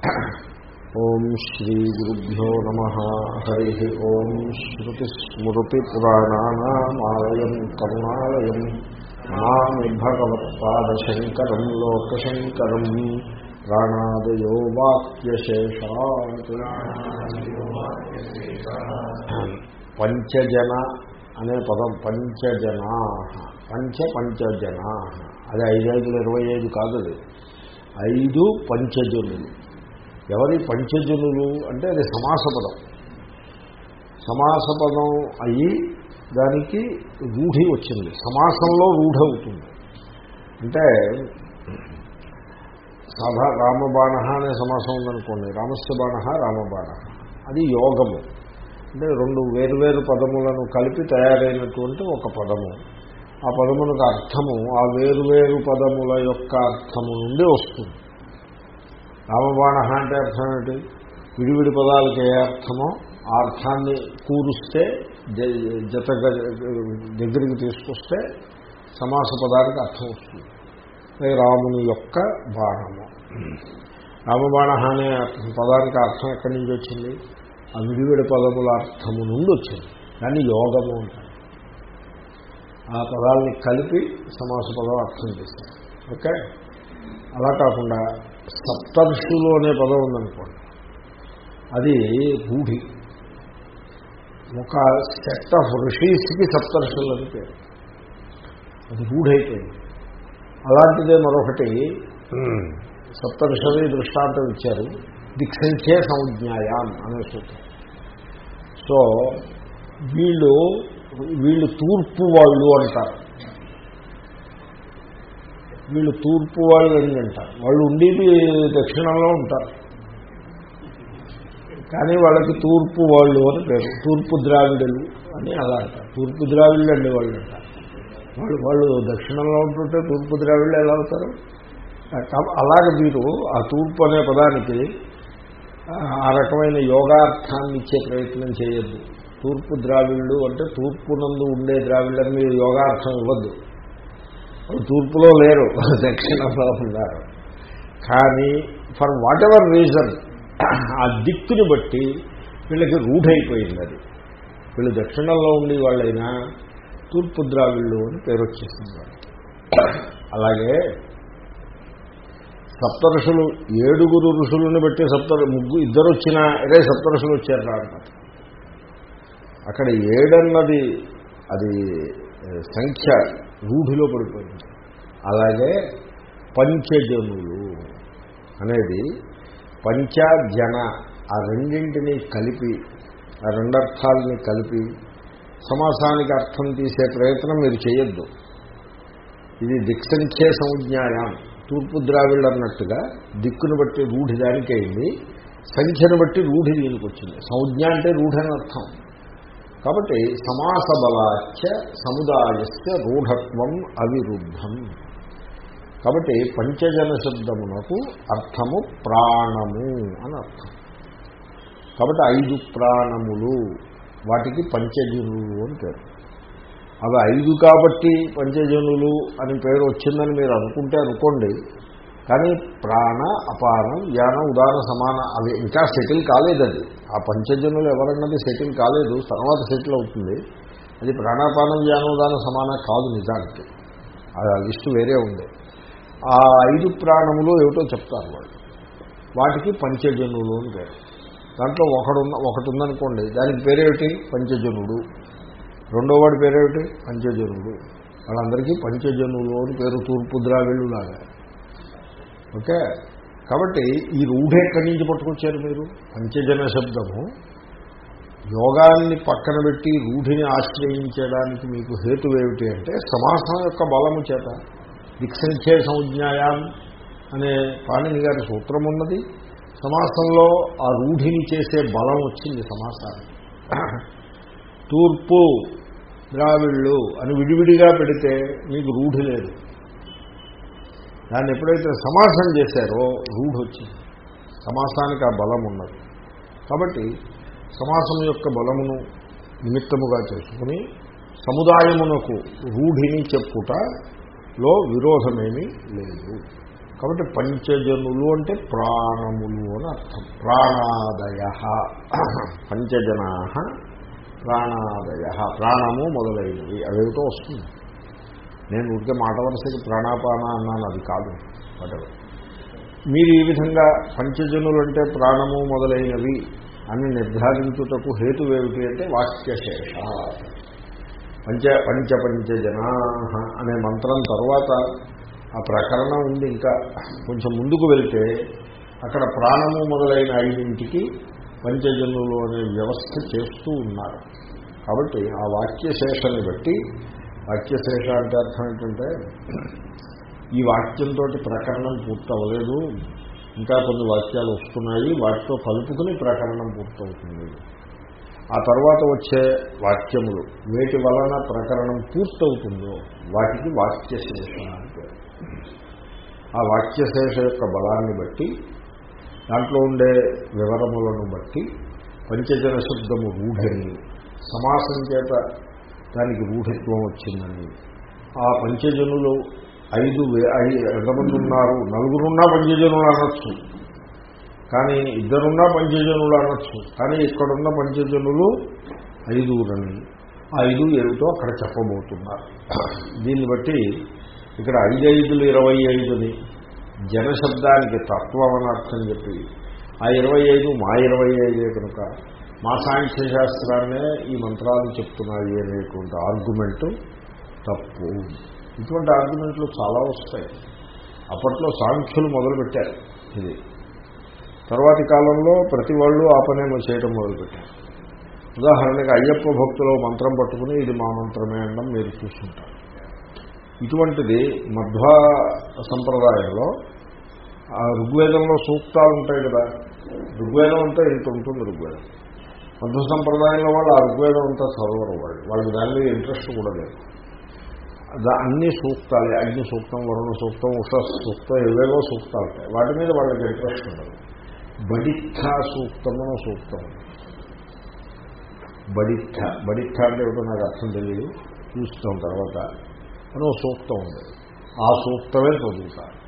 ఓం శ్రీ గురుభ్యో నమ. హరి ఓం శ్రుతిస్మృతిపురాణానామాలయం కరుణాలయం నమామి భగవత్పాదశంకరం లోకశంకరం. ప్రాణాదయో వాక్యశేషాత్ పంచజన అనే పదం పంచజనా. పంచ పంచజనా. అది ఐదు ఇరవై ఐదు కాదు అది. ఐదు పంచజనులు. ఎవరి పంచజనులు అంటే అది సమాసపదం. సమాసపదం సమాస పదం అయ్యి దానికి రూఢి వచ్చింది. సమాసంలో రూఢి అవుతుంది. అంటే సాధా రామబాణ అనే సమాసం ఉందనుకోండి. రామస్య బాణ రామబాణ. అది యోగము. అంటే రెండు వేరువేరు పదములను కలిపి తయారైనటువంటి ఒక పదము. ఆ పదములకు అర్థము ఆ వేరువేరు పదముల యొక్క అర్థము నుండి వస్తుంది. రామబాణ అంటే అర్థం ఏంటి? విడివిడి పదాలకు ఏ అర్థమో. ఆ అర్థాన్ని కూరుస్తే జతగా దగ్గరికి తీసుకొస్తే సమాస పదానికి అర్థం వస్తుంది. రాముని యొక్క బాణము. రామబాణ అనే పదానికి అర్థం ఎక్కడి నుంచి వచ్చింది? ఆ విడివిడి పదముల అర్థము నుండి వచ్చింది. దాన్ని యోగము అంటారు. ఆ పదాలని కలిపి సమాస పదం అర్థం చేస్తారు ఓకే? అలా కాకుండా సప్తర్షులు అనే పదం ఉందనుకోండి. అది రూఢి ఒక సెట్ ఆఫ్ ఋషీస్కి సప్తర్షులు అని పేరు. అది రూఢైపోయింది అలాంటిదే మరొకటి. సప్తర్షులు దృష్టాంతం ఇచ్చారు. దిక్సంఖ్యే సంజ్ఞాయాం అనే సూత్రం. సో వీళ్ళు వీళ్ళు తూర్పు వాళ్ళు అంటారు. వీళ్ళు తూర్పు వాళ్ళు అని అంటారు వాళ్ళు ఉండేది దక్షిణంలో ఉంటారు. కానీ వాళ్ళకి తూర్పు వాళ్ళు అని పేరు. తూర్పు ద్రావిడలు అని అలా అంటారు తూర్పు ద్రావిళ్ళు అండి వాళ్ళు అంటారు వాళ్ళు వాళ్ళు దక్షిణంలో ఉంటుంటే తూర్పు ద్రావిళ్ళు ఎలా అవుతారు? అలాగే మీరు ఆ తూర్పు అనే పదానికి ఆ రకమైన యోగార్థాన్ని ఇచ్చే ప్రయత్నం చేయొద్దు. తూర్పు ద్రావిళ్ళు అంటే తూర్పు నందు ఉండే ద్రావిళ్ళని మీరు యోగార్థం ఇవ్వద్దు. తూర్పులో లేరు దక్షిణంలో ఉన్నారు కానీ ఫర్ వాట్ ఎవర్ రీజన్ ఆ దిక్కుని బట్టి వీళ్ళకి రూఢైపోయింది అది. వీళ్ళు దక్షిణంలో ఉండి వాళ్ళైనా తూర్పు ద్రావిళ్ళు అని పేరు వచ్చేసింది అలాగే సప్తరుషులు ఏడుగురు ఋషులను బట్టి సప్త ముగ్గు ఇద్దరు వచ్చినా అదే సప్తరుషులు వచ్చారు రా అక్కడ ఏడన్నది అది సంఖ్య. రూఢిలో పడిపోయింది. అలాగే పంచజనులు అనేది పంచజన ఆ రెండింటినీ కలిపి ఆ రెండర్థాలని కలిపి సమాసానికి అర్థం తీసే ప్రయత్నం మీరు చేయొద్దు. ఇది దిక్సంఖ్యే సంజ్ఞాయం తూర్పు ద్రావిళ్ళు అన్నట్టుగా దిక్కును బట్టి రూఢి దానికి అయింది సంఖ్యను బట్టి రూఢి దీనికి వచ్చింది సంజ్ఞ అంటే రూఢని అర్థం. కాబట్టి సమాస బలాచ సముదాయస్య రూఢత్వం అవిరుద్ధం. కాబట్టి పంచజన శబ్దమునకు అర్థము ప్రాణము అని అర్థం. కాబట్టి ఐదు ప్రాణములు వాటికి పంచజనులు అని పేరు. అవి ఐదు కాబట్టి పంచజనులు అని పేరు వచ్చిందని మీరు అనుకుంటే అనుకోండి కానీ ప్రాణ అపానం యాన ఉదాన సమాన అవి ఇంకా సెటిల్ కాలేదండి. ఆ పంచజనులు ఎవరన్నది సెటిల్ కాలేదు తర్వాత సెటిల్ అవుతుంది. అది ప్రాణాపానం యానోదాన సమాన కాదు నిజానికి. ఆ లిస్టు వేరే ఉంది. ఆ ఐదు ప్రాణములు ఏమిటో చెప్తారు వాళ్ళు. వాటికి పంచజనులు అని పేరు. దాంట్లో ఒకడున్న ఒకటి ఉందనుకోండి దానికి పేరేమిటి? పంచజనుడు రెండో వాడి పేరేమిటి? పంచజనుడు వాళ్ళందరికీ పంచజనులు అని పేరు తూర్పు ద్రావిళ్ళు లాగా ఓకే? కాబట్టి ఈ రూఢ ఎక్కడి నుంచి పట్టుకొచ్చారు మీరు? పంచజన శబ్దము. యోగాన్ని పక్కన పెట్టి రూఢిని ఆశ్రయించడానికి మీకు హేతు ఏమిటి అంటే సమాసం యొక్క బలము చేత దిక్సంఖ్యే సంజ్ఞాయాం అనే పాణిని గారి సూత్రం ఉన్నది. సమాసంలో ఆ రూఢిని చేసే బలం వచ్చింది సమాసానికి. తూర్పు ద్రావిళ్ళు అని విడివిడిగా పెడితే మీకు రూఢి లేదు. దాన్ని ఎప్పుడైతే సమాసం చేశారో రూఢి వచ్చింది సమాసానికి ఆ బలం ఉన్నది. కాబట్టి సమాసం యొక్క బలమును నిమిత్తముగా చేసుకుని సముదాయమునకు రూఢిని చెప్పుటలో విరోధమేమీ లేదు. కాబట్టి పంచజనులు అంటే ప్రాణములు అని అర్థం. ప్రాణాదయ. పంచజనా ప్రాణాదయ. ప్రాణము మొదలైనవి. అవేమిటో వస్తుంది. నేను ఊరికే మాట వరుసకి ప్రాణాపాన అన్నాను అది కాదు వాటెవర్ మీరు ఈ విధంగా పంచజనులు అంటే ప్రాణము మొదలైనవి అని నిర్ధారించుటకు హేతువేమిటి అంటే వాక్యశేష. పంచ పంచ పంచజనా అనే మంత్రం తర్వాత ఆ ప్రకరణం ఉంది ఇంకా. కొంచెం ముందుకు వెళ్తే అక్కడ ప్రాణము మొదలైన ఐదింటికి పంచజనులు అనే వ్యవస్థ చేస్తూ ఉన్నారు. కాబట్టి ఆ వాక్యశేషాన్ని బట్టి వాక్యశేష అంటే అర్థం ఏంటంటే ఈ వాక్యంతో ప్రకరణం పూర్తవలేదు ఇంకా కొన్ని వాక్యాలు వస్తున్నాయి. వాటితో కలుపుకుని ప్రకరణం పూర్తవుతుంది. ఆ తర్వాత వచ్చే వాక్యములు వేటి వలన ప్రకరణం పూర్తవుతుందో వాటికి వాక్యశేష అంటే ఆ వాక్యశేష యొక్క బలాన్ని బట్టి దాంట్లో ఉండే వివరములను బట్టి పంచజన శబ్దము రూఢని సమాసం చేత దానికి రూఢత్వం వచ్చిందని. ఆ పంచజనులు ఐదు ఎంతమంది ఉన్నారు? నలుగురున్నా పంచజనులు అనొచ్చు. కానీ ఇద్దరున్నా పంచజనులు అనొచ్చు. కానీ ఇక్కడున్న పంచజనులు ఐదుగురని. ఐదు ఏమిటో అక్కడ చెప్పబోతున్నారు. దీన్ని బట్టి ఇక్కడ ఐదు ఐదులు ఇరవై ఐదుని జనశబ్దానికి తత్వం అని అర్థం చెప్పి ఆ ఇరవై ఐదు మా ఇరవై ఐదే కనుక మా సాంఖ్య శాస్త్రాన్నే ఈ మంత్రాలు చెప్తున్నాయి అనేటువంటి ఆర్గ్యుమెంటు తప్పు. ఇటువంటి ఆర్గ్యుమెంట్లు చాలా వస్తాయి. అప్పట్లో సాంఖ్యులు మొదలుపెట్టారు ఇది. తర్వాతి కాలంలో ప్రతి వాళ్ళు ఆ పనే చేయడం మొదలుపెట్టారు. ఉదాహరణకి అయ్యప్ప భక్తులు మంత్రం పట్టుకుని ఇది మా మంత్రమే అనడం మీరు చూస్తుంటారు ఇటువంటిది మధ్వా సంప్రదాయంలో ఆ ఋగ్వేదంలో సూక్తాలు ఉంటాయి కదా. ఋగ్వేదం అంతా ఇంత ఉంటుంది ఋగ్వేదం. మధ్వ సంప్రదాయంలో వాళ్ళు ఆ అంతా చదవరు వాళ్ళు వాళ్ళకి దాని మీద ఇంట్రెస్ట్ కూడా లేదు. అన్ని సూక్తాలే. అగ్ని సూక్తం వరుణ సూక్తం ఉష సూక్తం ఏవేవో సూక్తాలు ఉంటాయి. వాటి మీద వాళ్ళకి ఇంట్రెస్ట్ ఉండదు. బడిత్థ సూక్తమును సూక్తం. బడిత్థ. బడిత్థ అంటే ఏమిటో నాకు అర్థం తెలియదు. చూస్తాం తర్వాత. అని ఒక సూక్తం ఉంది. ఆ సూక్తమే చదువుతారు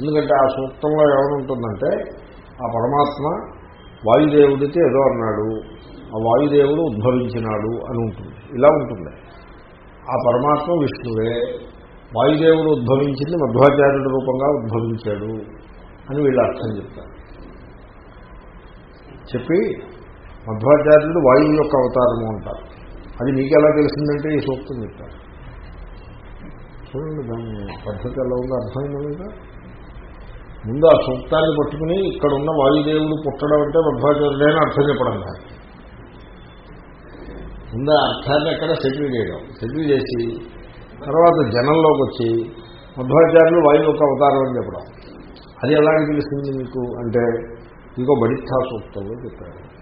ఎందుకంటే ఆ సూక్తంలో ఏమనుంటుందంటే ఆ పరమాత్మ వాయుదేవుడితే ఏదో అన్నాడు ఆ వాయుదేవుడు ఉద్భవించినాడు అని ఉంటుంది. ఇలా ఉంటుంది. ఆ పరమాత్మ విష్ణువే వాయుదేవుడు ఉద్భవించింది మధ్వాచార్యుడి రూపంగా ఉద్భవించాడు అని వీళ్ళు అర్థం చెప్తారు. చెప్పి మధ్వాచార్యుడు వాయువు యొక్క అవతారము అంటారు. అది మీకు ఎలా తెలిసిందంటే ఈ సూక్తం చెప్తారు. చూడండి దాని పద్ధతి ఎలా ఉందో అర్థమైందా ముందు ఆ సూక్తాన్ని పట్టుకుని ఇక్కడ ఉన్న వాయుదేవుడు పుట్టడం అంటే మధ్వాచార్యుడైనా అర్థం చెప్పడం కాదు. ముందు ఆ అర్థాన్ని ఎక్కడ సెటిల్ చేయడం. సెటిల్ చేసి తర్వాత జనంలోకి వచ్చి మధ్వాచార్యులు వాయువు యొక్క అవతారం అని చెప్పడం. అది ఎలాగ తెలిసింది మీకు? అంటే ఇంకో బడిత్తా సూక్తంలో చెప్పారు.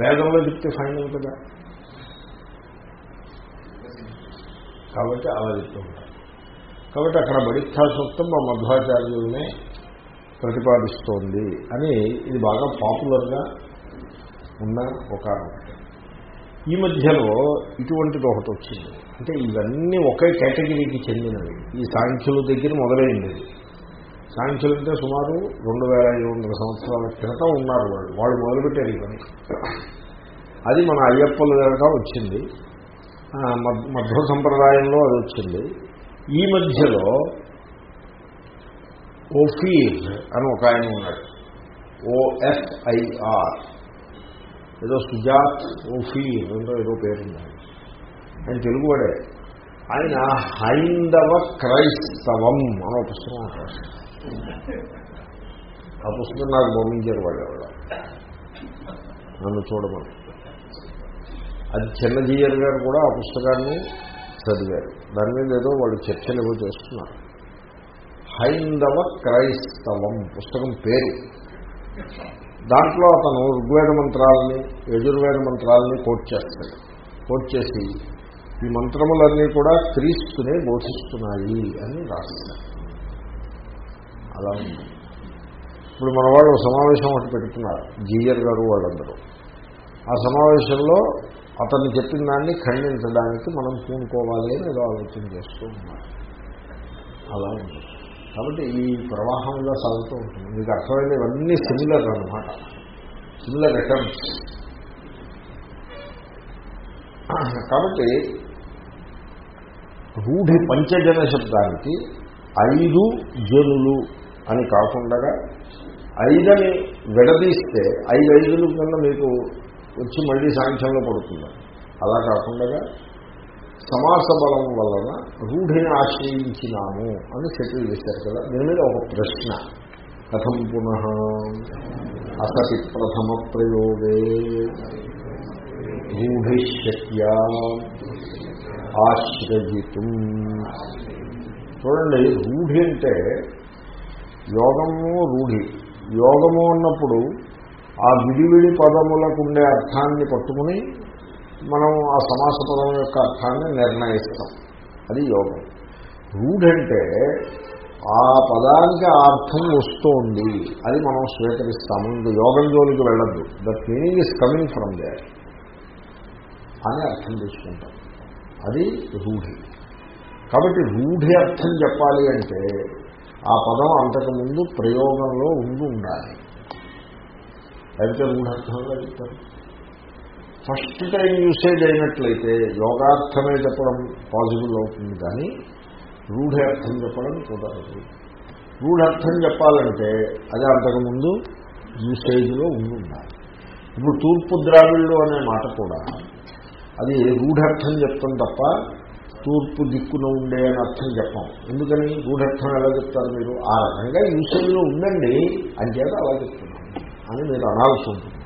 వేదంలో చెప్తే ఫైనల్ కదా. కాబట్టి అలా చెప్తూ ఉంటారు. కాబట్టి అక్కడ బడిత్తా సూక్తం మా మధ్వాచార్యులనే ప్రతిపాదిస్తోంది అని ఇది బాగా పాపులర్గా ఉన్న ఒక ఈ మధ్యలో ఇటువంటిది ఒకటి వచ్చింది. అంటే ఇవన్నీ ఒకే కేటగిరీకి చెందినవి. ఈ సాంఖ్యుల దగ్గర మొదలైంది. సాంఖ్యులు అంటే సుమారు రెండు వేల ఐదు వందల సంవత్సరాల క్రితం ఉన్నారు వాళ్ళు. వాళ్ళు మొదలుపెట్టారు ఇవన్నీ అది మన అయ్యప్పల దగ్గర వచ్చింది. మధ్వ సంప్రదాయంలో అది వచ్చింది. ఈ మధ్యలో ఓఫీర్ అని ఒక ఆయన ఉన్నాడు. ఓఎఫ్ఐఆర్ ఏదో సుజాత్ ఓఫీర్ అంటే ఏదో పేరుంది ఆయన. తెలుగువాడే. ఆయన హైందవ క్రైస్తవం అనే పుస్తకం రాశారు ఆ పుస్తకం నాకు పంపించారు వాళ్ళు ఎవరు నన్ను చూడమని. అది చిన్నజీయర్ గారు కూడా ఆ పుస్తకాన్ని చదివారు. దాని మీద ఏదో వాళ్ళు చర్చలు ఏవో చేస్తున్నారు. హైందవ క్రైస్తవం పుస్తకం పేరు. దాంట్లో అతను ఋగ్వేద మంత్రాలని యజుర్వేద మంత్రాలని కోట్ చేస్తాడు. కోట్ చేసి ఈ మంత్రములన్నీ కూడా క్రీస్తునే బోధిస్తున్నాయి అని రాస్తాడు. అలా ఉంది. ఇప్పుడు మన వాళ్ళు సమావేశం ఒకటి పెడుతున్నారు జీయర్ గారు వాళ్ళందరూ. ఆ సమావేశంలో అతను చెప్పిన దాన్ని ఖండించడానికి మనం పూనుకోవాలి అని ఏదో ఆలోచన చేస్తూ ఉన్నారు. అలా ఉంది. కాబట్టి ఈ ప్రవాహంగా సాగుతూ ఉంటుంది. మీకు అర్థమైంది ఇవన్నీ సిమిలర్ అనమాట సిమిలర్ అటెంప్ట్స్ కాబట్టి రూఢి పంచజన శబ్దానికి ఐదు జనులు అని కాకుండా ఐదని విడదీస్తే ఐదు ఐదుల కింద మీకు వచ్చి మళ్ళీ సాంఖ్యంలో పడుతుంది అలా కాకుండా సమాస బలం వలన రూఢిని ఆశ్రయించినాము అని సెటిల్ చేశారు కదా. దీని మీద ఒక ప్రశ్న. కథం పునః అసతి ప్రథమ ప్రయోగే రూఢిశక్త్యా ఆశ్రయితం. చూడండి రూఢి అంటే యోగము రూఢి. యోగము అన్నప్పుడు ఆ విడివిడి పదములకు ఉండే అర్థాన్ని పట్టుకుని మనం ఆ సమాస పదం యొక్క అర్థాన్ని నిర్ణయిస్తాం. అది యోగం. రూఢంటే అంటే ఆ పదానికి ఆ అర్థం వస్తోంది అది మనం స్వీకరిస్తాము. ఇంక యోగం జోలికి వెళ్ళద్దు. That meaning is coming from there అని అర్థం తీసుకుంటాం అది రూఢి. కాబట్టి రూఢి అర్థం చెప్పాలి అంటే ఆ పదం అంతకుముందు ప్రయోగంలో ఉండి ఉండాలి. లేకపోతే రూఢార్థంగా చెప్తారు ఫస్ట్ టైం యూసేజ్ అయినట్లయితే యోగార్థమే చెప్పడం పాజిబుల్ అవుతుంది కానీ రూఢార్థం చెప్పడం కుదరదు. రూఢార్థం చెప్పాలంటే అది అంతకుముందు యూసేజ్లో ఉండి ఉండాలి ఇప్పుడు తూర్పు ద్రావిళ్ళు అనే మాట కూడా అది రూఢార్థం చెప్తాం తప్ప తూర్పు దిక్కున ఉండే అని అర్థం చెప్పాం. ఎందుకని? రూఢార్థం ఎలా చెప్తారు మీరు? ఆ రకంగా యూసేజ్లో ఉందండి అని చేత అలా చెప్తున్నాం అని మీరు అనాల్సి ఉంటుంది.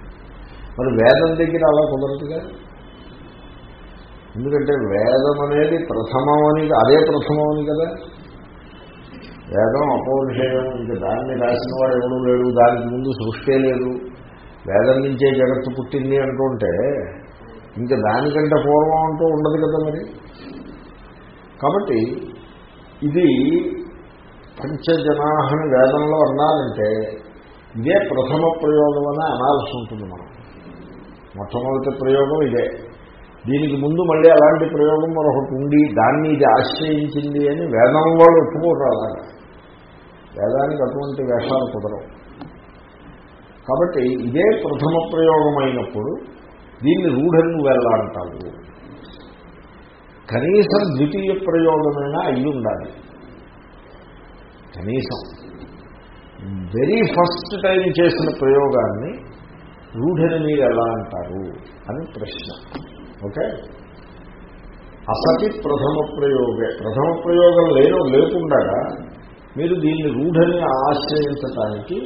మరి వేదం దగ్గర అలా కుదరదుగా? ఎందుకంటే వేదం అనేది ప్రథమం అని అదే ప్రథమం అని కదా? వేదం అపౌరుషేయం ఇంకా దాన్ని రాసిన వాడు ఎవడూ లేడు దానికి ముందు సృష్టే లేదు. వేదం నుంచే జగత్తు పుట్టింది అంటుంటే ఇంకా దానికంటే పూర్వం అంటూ ఉండదు కదా మరి? కాబట్టి ఇది పంచజనాహని వేదంలో అన్నారంటే ఇదే ప్రథమ ప్రయోగం అని అనాల్సి ఉంటుంది మనం మొట్టమొదటి ప్రయోగం ఇదే. దీనికి ముందు మళ్ళీ అలాంటి ప్రయోగం మరొకటి ఉండి దాన్ని ఇది ఆశ్రయించింది అని వేదం వాళ్ళు ఒప్పుకోరు అలాగే. వేదానికి అటువంటి వేషాలు కుదరవు. కాబట్టి ఇదే ప్రథమ ప్రయోగం అయినప్పుడు దీన్ని రూఢను వెళ్ళాలంటారు కనీసం ద్వితీయ ప్రయోగమైనా అయ్యి ఉండాలి కనీసం. వెరీ ఫస్ట్ టైం చేసిన ప్రయోగాన్ని రూఢిని మీరు ఎలా అంటారు అని ప్రశ్న. ఓకే? అసతి ప్రథమ ప్రయోగే ప్రథమ ప్రయోగం లేదో లేకుండా మీరు దీన్ని రూఢని ఆశ్రయించటానికి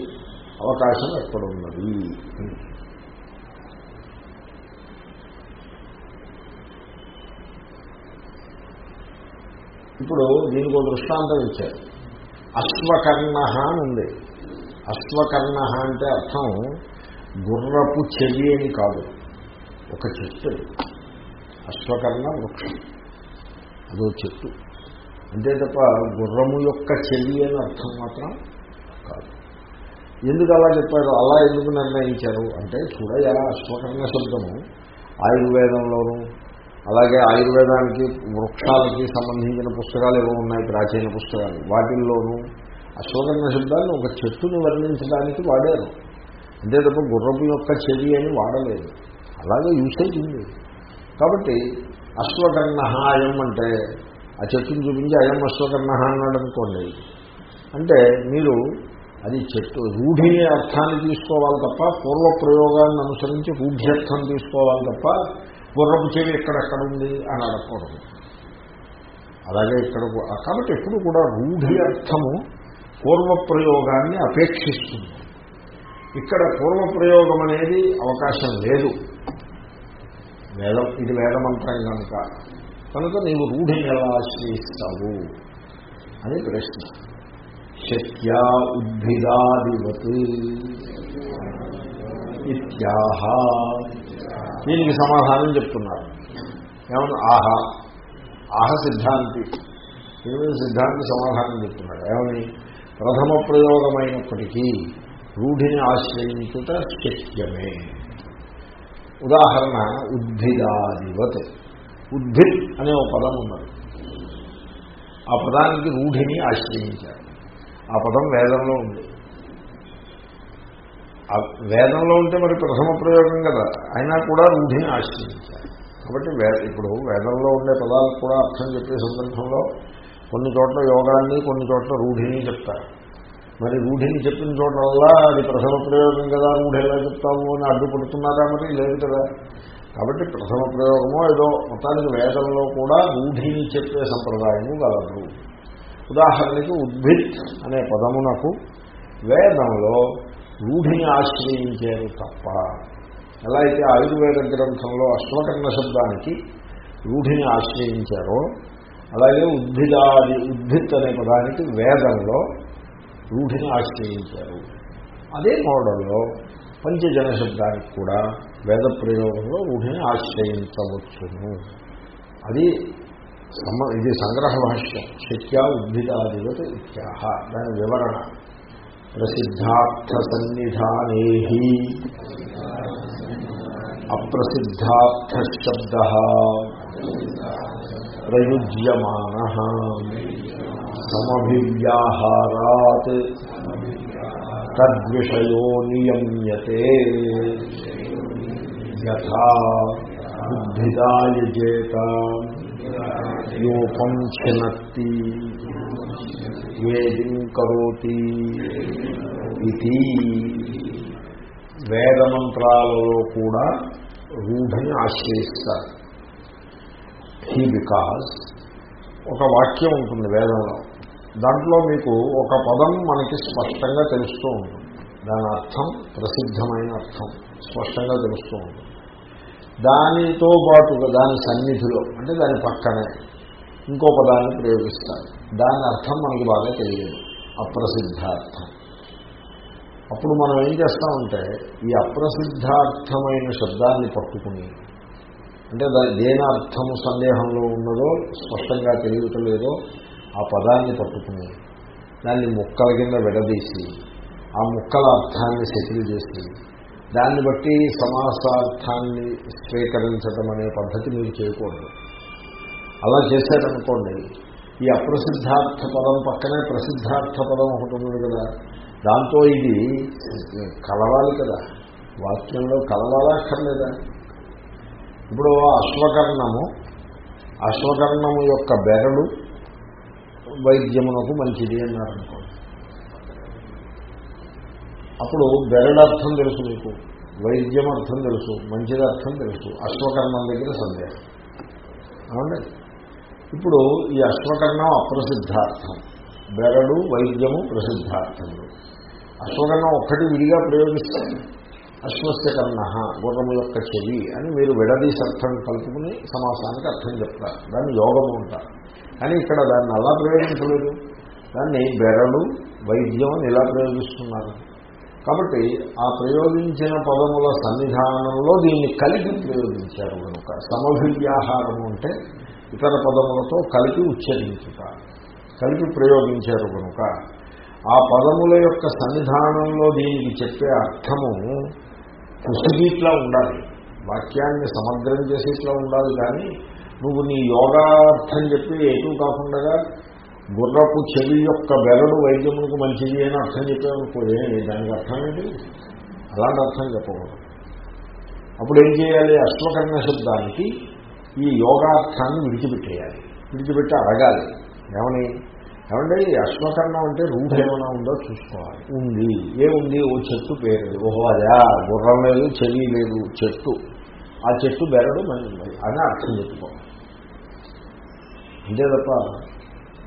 అవకాశం ఎక్కడున్నది? ఇప్పుడు దీనికి ఒక దృష్టాంతం ఇచ్చారు. అశ్వకర్ణ అని ఉంది. అశ్వకర్ణ అంటే అర్థం గుర్రపు చెవి అని కాదు. ఒక చెట్టు అశ్వకర్ణ వృక్షం. అదో చెట్టు. అంతే తప్ప గుర్రము యొక్క చెవి అని అర్థం మాత్రం కాదు. ఎందుకు అలా చెప్పారు? అలా ఎందుకు నిర్ణయించారు? అంటే చూడయా అశ్వకర్ణ శబ్దము ఆయుర్వేదంలోనూ అలాగే ఆయుర్వేదానికి వృక్షాలకి సంబంధించిన పుస్తకాలు ఏవో ఉన్నాయి ప్రాచీన పుస్తకాలు. వాటిల్లోనూ అశ్వకర్ణ శబ్దాన్ని ఒక చెట్టును వర్ణించడానికి వాడారు. అంతే తప్ప గుర్రపు యొక్క చెవి అని వాడలేదు. అలాగే యూసేజ్ ఉంది. కాబట్టి అశ్వకర్ణ అయం అంటే ఆ చెట్టును చూపించి అయం అశ్వకర్ణ అన్నాడు అనుకోండి. అంటే మీరు అది చెట్టు రూఢిని అర్థాన్ని తీసుకోవాలి తప్ప పూర్వ ప్రయోగాన్ని అనుసరించి రూఢ్యర్థం తీసుకోవాలి తప్ప గుర్రపు చెవి ఎక్కడెక్కడ ఉంది అని అడగకూడదు. అలాగే ఇక్కడ కాబట్టి ఎప్పుడు కూడా రూఢి అర్థము పూర్వ ప్రయోగాన్ని అపేక్షిస్తుంది. ఇక్కడ పూర్వ ప్రయోగం అనేది అవకాశం లేదు. వేదం ఇది వేదమంత్రం కనుక. కనుక నీవు రూఢిని ఎలా ఆశ్రయిస్తావు అని ప్రశ్న. శక్యా ఉద్భిదాదివత్. ఇత్యాహ. దీనికి సమాధానం చెప్తున్నారు. ఏమన్నా ఆహా ఆహ సిద్ధాంతి. దీని సిద్ధాంతి సమాధానం చెప్తున్నాడు ఏమని? ప్రథమ ప్రయోగమైనప్పటికీ రూఢిని ఆశ్రయించుట శక్యమే. ఉదాహరణ ఉద్భిదాదివత్. ఉద్భిద్ అనే ఒక పదం ఉన్నది. ఆ పదానికి రూఢిని ఆశ్రయించారు. ఆ పదం వేదంలో ఉంది. వేదంలో ఉంటే మరి ప్రథమ ప్రయోగం కదా. అయినా కూడా రూఢిని ఆశ్రయించారు కాబట్టి ఇప్పుడు వేదంలో ఉండే పదాలకు కూడా అర్థం చెప్పే సందర్భంలో కొన్ని చోట్ల యోగాన్ని కొన్ని చోట్ల రూఢిని చెప్తారు. మరి రూఢిని చెప్పిన చోటల్లా అది ప్రథమ ప్రయోగం కదా రూఢి ఎలా చెప్తాము అని అడ్డుపడుతున్నారా మరి? లేదు కదా. కాబట్టి ప్రథమ ప్రయోగమో ఏదో మొత్తానికి వేదంలో కూడా రూఢిని చెప్పే సంప్రదాయము గలదు ఉదాహరణకి ఉద్భిత్ అనే పదమునకు వేదంలో రూఢిని ఆశ్రయించారు తప్ప. ఎలా అయితే ఆయుర్వేద గ్రంథంలో అశ్వకర్ణ శబ్దానికి రూఢిని ఆశ్రయించారో అలాగే ఉద్భిదాది ఉద్భిత్ అనే పదానికి వేదంలో రూఢిని ఆశ్రయించారు. అదే మోడల్లో పంచజన శబ్దానికి కూడా వేద ప్రయోగంలో రూఢిని ఆశ్రయించవచ్చును. అది ఇది సంగ్రహ భాష్యం. శక్య ఉద్భిదాదివత్ ఇత్యాహ. దాని వివరణ. ప్రసిద్ధార్థ సన్నిధానే అప్రసిద్ధార్థ శబ్ద ప్రయుజ్యమాన సమభివ్యాహారాత్ తద్విషయో నియమ్యతే యథా బుద్ధిదాయజేత యోపం చినత్తి వేదిం కరోతి? ఇది వేదమంత్రాలలో కూడా రూఢిని ఆశ్రయిస్తారు. హీ బికాజ్ ఒక వాక్యం ఉంటుంది వేదంలో. దాంట్లో మీకు ఒక పదం మనకి స్పష్టంగా తెలుస్తూ ఉంటుంది. దాని అర్థం ప్రసిద్ధమైన అర్థం. స్పష్టంగా తెలుస్తూ ఉంటుంది. దానితో పాటుగా దాని సన్నిధిలో అంటే దాని పక్కనే ఇంకో పదాన్ని ప్రయోగిస్తారు. దాని అర్థం మనకి బాగా తెలియదు. అప్రసిద్ధార్థం. అప్పుడు మనం ఏం చేస్తామంటే ఈ అప్రసిద్ధార్థమైన శబ్దాన్ని పట్టుకుని అంటే దాని దేని అర్థము సందేహంలో ఉన్నదో స్పష్టంగా తెలియటలేదో ఆ పదాన్ని పట్టుకుని దాన్ని ముక్కల కింద విడదీసి ఆ ముక్కల అర్థాన్ని సెటిల్ చేసి దాన్ని బట్టి సమాసార్థాన్ని స్వీకరించడం అనే పద్ధతి మీరు చేయకూడదు. అలా చేశారనుకోండి ఈ అప్రసిద్ధార్థ పదం పక్కనే ప్రసిద్ధార్థ పదం ఒకటి ఉన్నది కదా దాంతో ఇది కలవాలి కదా వాక్యంలో కలవాలా అక్కర్లేదా? ఇప్పుడు అశ్వకర్ణము అశ్వకర్ణము యొక్క బెరడు వైద్యమునకు మంచిది అన్నారనుకోండి. అప్పుడు బెరడు అర్థం తెలుసు మీకు వైద్యం అర్థం తెలుసు మంచిది అర్థం తెలుసు అశ్వకర్ణం దగ్గర సందేహం. అవునండి? ఇప్పుడు ఈ అశ్వకర్ణం అప్రసిద్ధార్థం. బెరడు వైద్యము ప్రసిద్ధార్థములు. అశ్వకర్ణం ఒక్కటి విడిగా ప్రయోగిస్తాను అశ్వస్య కర్ణ గుర్రము యొక్క చెవి అని మీరు విడదీసి అర్థం కలుపుకుని సమాసానికి అర్థం చెప్తారు. దాన్ని యోగము అంటారు. కానీ ఇక్కడ దాన్ని అలా ప్రయోగించలేదు. దాన్ని బెరడు వైద్యం అని ఇలా ప్రయోగిస్తున్నారు. కాబట్టి ఆ ప్రయోగించిన పదముల సన్నిధానంలో దీన్ని కలిపి ప్రయోగించారు కనుక. సమభివ్యాహారము అంటే ఇతర పదములతో కలిపి ఉచ్చరించుట కలిపి ప్రయోగించారు కనుక. ఆ పదముల యొక్క సన్నిధానంలో దీనికి చెప్పే అర్థము పుస్తకీట్లా ఉండాలి. వాక్యాన్ని సమగ్రం చేసేట్లా ఉండాలి కానీ నువ్వు నీ యోగార్థం చెప్పి ఏటూ కాకుండా గుర్రపు చెవి యొక్క బెరడు వైద్యములకు మంచిది అని అర్థం చెప్పామనుకోలే దానికి అర్థం ఏంటి? అలాంటి అర్థం చెప్పకూడదు. అప్పుడు ఏం చేయాలి? అశ్వకర్ణ శబ్దానికి ఈ యోగార్థాన్ని విడిచిపెట్టేయాలి. విడిచిపెట్టి అడగాలి. ఏమని? ఏమంటే ఈ అశ్వకర్ణం అంటే రూఢ ఏమైనా ఉందో చూసుకోవాలి. ఉంది. ఏముంది ఓ చెట్టు పేరు. ఓహో అదా గుర్రం లేదు చెవి లేదు చెట్టు. ఆ చెట్టు బెరడు మంది అని అర్థం చెప్పుకోవాలి అంతే తప్ప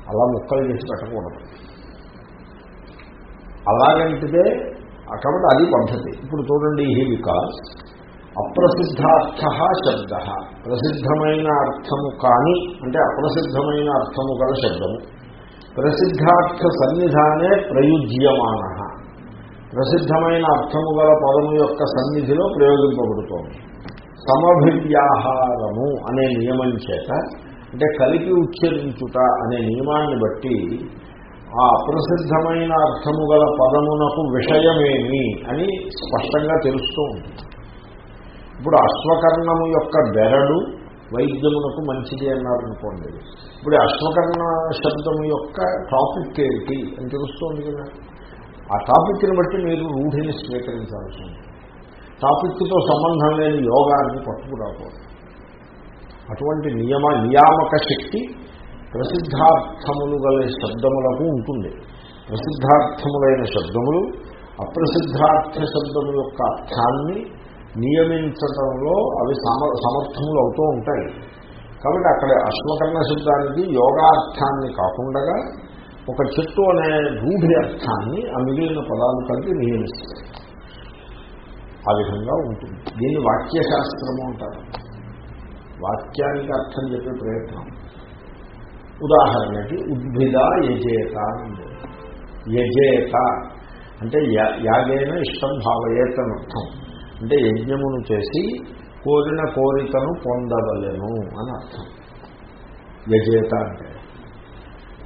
అలా ముక్కలు చేసి పెట్టకూడదు. అలాగంటిదే కాబట్టి అది పద్ధతి. ఇప్పుడు చూడండి హీ బికాస్ అప్రసిద్ధార్థ శబ్ద. ప్రసిద్ధమైన అర్థము కానీ అంటే అప్రసిద్ధమైన అర్థము గల శబ్దము. ప్రసిద్ధార్థ సన్నిధానే ప్రయుజ్యమాన. ప్రసిద్ధమైన అర్థము గల పదము యొక్క సన్నిధిలో ప్రయోగింపబడుతోంది. సమభివ్యాహారము అనే నియమం చేత అంటే కలిపి ఉచ్చరించుట అనే నియమాన్ని బట్టి ఆ అప్రసిద్ధమైన అర్థము గల పదమునకు విషయమేమి అని స్పష్టంగా తెలుస్తూ ఉంటుంది. ఇప్పుడు అశ్వకర్ణము యొక్క బెరడు వైద్యమునకు మంచిది అన్నారనుకోండి. ఇప్పుడు అశ్వకర్ణ శబ్దం యొక్క టాపిక్ ఏంటి అని తెలుస్తోంది కదా. ఆ టాపిక్ని బట్టి మీరు రూఢిని స్వీకరించాల్సి ఉంది టాపిక్తో సంబంధం లేని యోగాన్ని పట్టుకురాకూడదు. అటువంటి నియమ నియామక శక్తి ప్రసిద్ధార్థములు గల శబ్దములకు ఉంటుంది. ప్రసిద్ధార్థములైన శబ్దములు అప్రసిద్ధార్థ శబ్దము యొక్క అర్థాన్ని నియమించడంలో అవి సమర్థములు అవుతూ ఉంటాయి. కాబట్టి అక్కడ అశ్వకర్ణ శబ్దానికి యోగార్థాన్ని కాకుండా ఒక చెట్టు అనే రూఢి అర్థాన్ని ఆ మిగిలిన పదాలు కలిపి నియమిస్తాయి ఆ విధంగా ఉంటుంది. దీన్ని వాక్యశాస్త్రము అంటారు. వాక్యానికి అర్థం చెప్పే ప్రయత్నం. ఉదాహరణకి ఉద్భిద యజేత యజేత అంటే యాగైన ఇష్టం భావయేత అర్థం అంటే యజ్ఞమును చేసి కోరిన కోరికను పొందవలను అని అర్థం. యజేత అంటే.